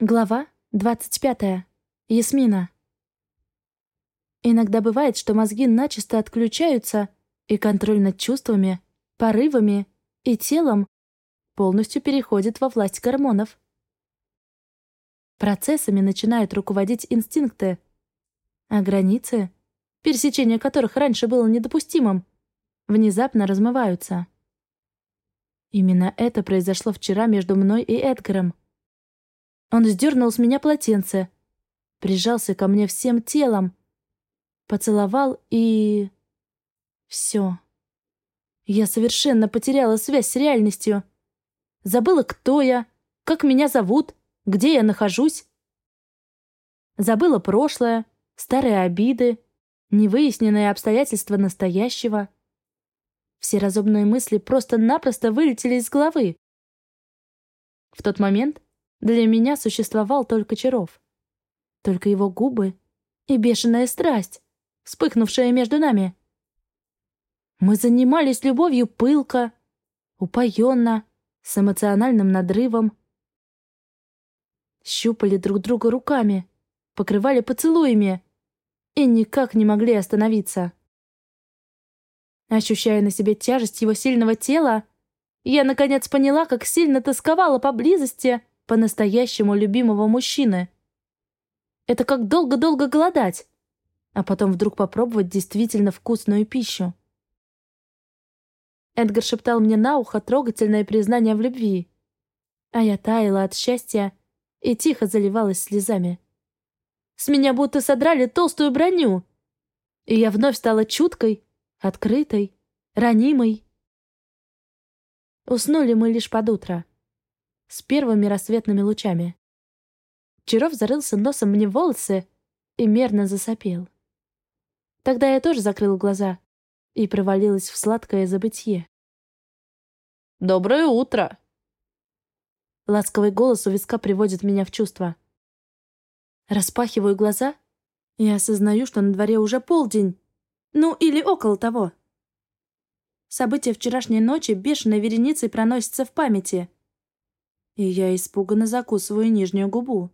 Глава 25. Ясмина. Иногда бывает, что мозги начисто отключаются, и контроль над чувствами, порывами и телом полностью переходит во власть гормонов. Процессами начинают руководить инстинкты, а границы, пересечение которых раньше было недопустимым, внезапно размываются. Именно это произошло вчера между мной и Эдгаром. Он сдернул с меня полотенце, прижался ко мне всем телом, поцеловал и... Все. Я совершенно потеряла связь с реальностью. Забыла, кто я, как меня зовут, где я нахожусь. Забыла прошлое, старые обиды, невыясненные обстоятельства настоящего. Все разумные мысли просто-напросто вылетели из головы. В тот момент для меня существовал только Чаров. Только его губы и бешеная страсть, вспыхнувшая между нами. Мы занимались любовью пылко, упоенно, с эмоциональным надрывом. Щупали друг друга руками, покрывали поцелуями и никак не могли остановиться. Ощущая на себе тяжесть его сильного тела, я наконец поняла, как сильно тосковала поблизости по-настоящему любимого мужчины. Это как долго-долго голодать, а потом вдруг попробовать действительно вкусную пищу. Эдгар шептал мне на ухо трогательное признание в любви, а я таяла от счастья и тихо заливалась слезами. С меня будто содрали толстую броню, и я вновь стала чуткой, открытой, ранимой. Уснули мы лишь под утро с первыми рассветными лучами. Чаров зарылся носом мне в волосы и мерно засопел. Тогда я тоже закрыла глаза и провалилась в сладкое забытье. «Доброе утро!» Ласковый голос у виска приводит меня в чувство. Распахиваю глаза и осознаю, что на дворе уже полдень. Ну, или около того. События вчерашней ночи бешеной вереницей проносятся в памяти и я испуганно закусываю нижнюю губу.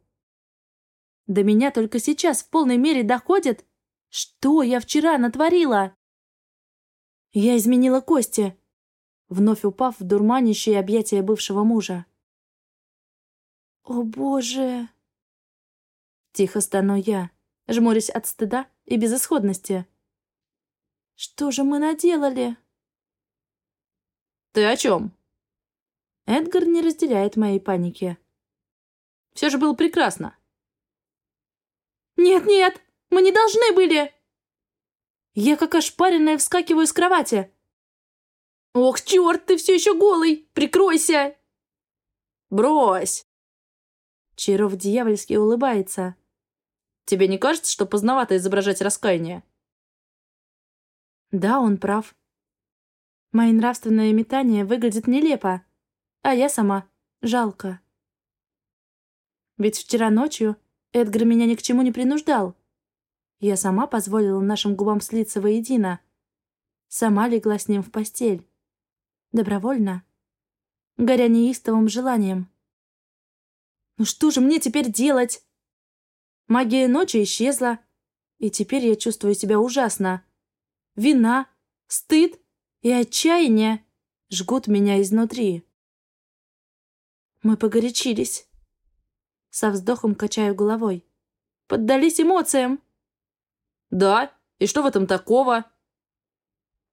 До меня только сейчас в полной мере доходит, что я вчера натворила. Я изменила Кости, вновь упав в дурманящее объятия бывшего мужа. «О, Боже!» Тихо стану я, жмурясь от стыда и безысходности. «Что же мы наделали?» «Ты о чем?» Эдгар не разделяет моей паники. Все же было прекрасно. «Нет-нет, мы не должны были!» Я как ошпаренная вскакиваю с кровати. «Ох, черт, ты все еще голый! Прикройся!» «Брось!» Чиров дьявольски улыбается. «Тебе не кажется, что поздновато изображать раскаяние?» Да, он прав. Мои нравственные метания выглядят нелепо. А я сама. Жалко. Ведь вчера ночью Эдгар меня ни к чему не принуждал. Я сама позволила нашим губам слиться воедино. Сама легла с ним в постель. Добровольно. Горя неистовым желанием. Ну что же мне теперь делать? Магия ночи исчезла, и теперь я чувствую себя ужасно. Вина, стыд и отчаяние жгут меня изнутри. Мы погорячились. Со вздохом качаю головой. Поддались эмоциям. Да? И что в этом такого?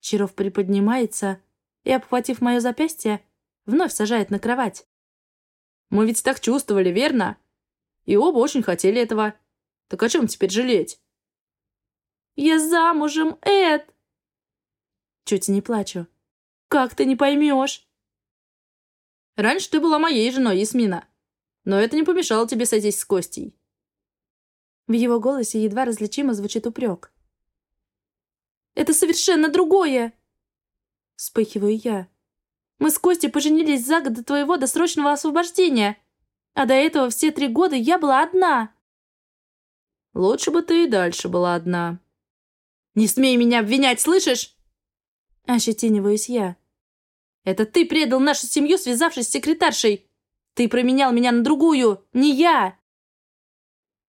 Чаров приподнимается и, обхватив мое запястье, вновь сажает на кровать. Мы ведь так чувствовали, верно? И оба очень хотели этого. Так о чем теперь жалеть? Я замужем, Эд! Чуть не плачу. Как ты не поймешь? Раньше ты была моей женой, Ясмина. Но это не помешало тебе сойтись с Костей». В его голосе едва различимо звучит упрек. «Это совершенно другое!» Вспыхиваю я. «Мы с Костей поженились за год до твоего досрочного освобождения, а до этого все три года я была одна!» «Лучше бы ты и дальше была одна». «Не смей меня обвинять, слышишь?» Ощетиниваюсь я. Это ты предал нашу семью, связавшись с секретаршей. Ты променял меня на другую, не я.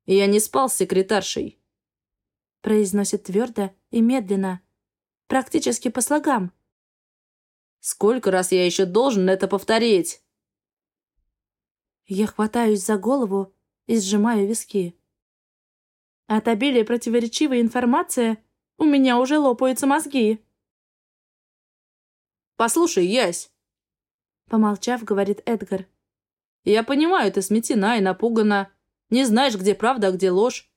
Я не спал с секретаршей. Произносит твердо и медленно, практически по слогам. Сколько раз я еще должен это повторить? Я хватаюсь за голову и сжимаю виски. От обилия противоречивой информации у меня уже лопаются мозги. «Послушай, Ясь!» Помолчав, говорит Эдгар. «Я понимаю, ты сметена и напугана. Не знаешь, где правда, а где ложь.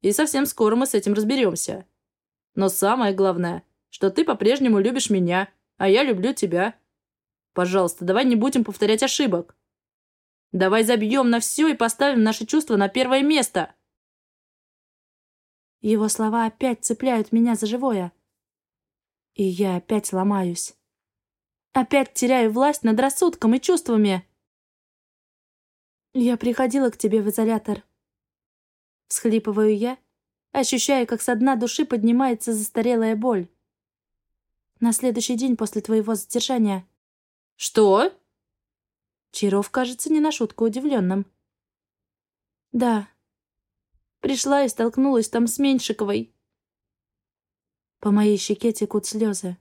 И совсем скоро мы с этим разберемся. Но самое главное, что ты по-прежнему любишь меня, а я люблю тебя. Пожалуйста, давай не будем повторять ошибок. Давай забьем на все и поставим наши чувства на первое место. Его слова опять цепляют меня за живое. И я опять ломаюсь. Опять теряю власть над рассудком и чувствами. Я приходила к тебе в изолятор. Всхлипываю я, ощущая, как со дна души поднимается застарелая боль. На следующий день после твоего задержания. Что? Чиров кажется не на шутку удивленным. Да. Пришла и столкнулась там с Меньшиковой. По моей щеке текут слезы.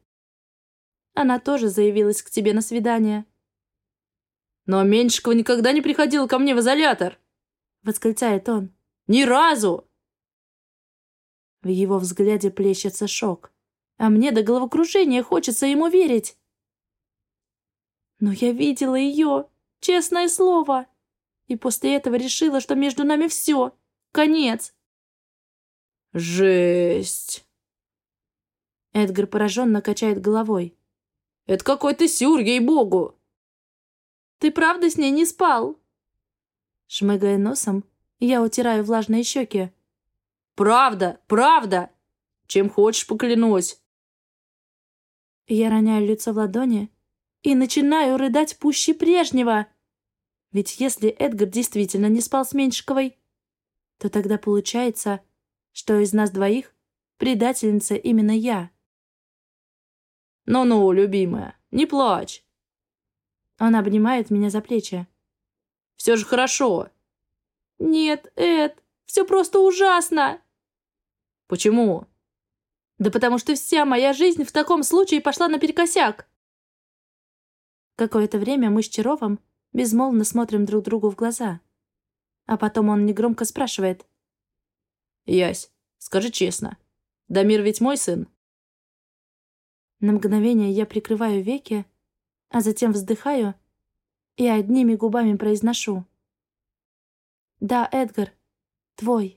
Она тоже заявилась к тебе на свидание. Но Меньшикова никогда не приходила ко мне в изолятор. Восклицает он. Ни разу! В его взгляде плещется шок. А мне до головокружения хочется ему верить. Но я видела ее, честное слово. И после этого решила, что между нами все. Конец. Жесть. Эдгар пораженно качает головой. Это какой-то сюр, ей-богу. Ты правда с ней не спал? Шмыгая носом, я утираю влажные щеки. Правда, правда. Чем хочешь, поклянусь. Я роняю лицо в ладони и начинаю рыдать пуще прежнего. Ведь если Эдгар действительно не спал с Меньшиковой, то тогда получается, что из нас двоих предательница именно я. «Ну-ну, любимая, не плачь!» Он обнимает меня за плечи. «Все же хорошо!» «Нет, Эд, все просто ужасно!» «Почему?» «Да потому что вся моя жизнь в таком случае пошла наперекосяк!» Какое-то время мы с Чаровым безмолвно смотрим друг другу в глаза. А потом он негромко спрашивает. «Ясь, скажи честно, Дамир ведь мой сын?» На мгновение я прикрываю веки, а затем вздыхаю и одними губами произношу. «Да, Эдгар, твой».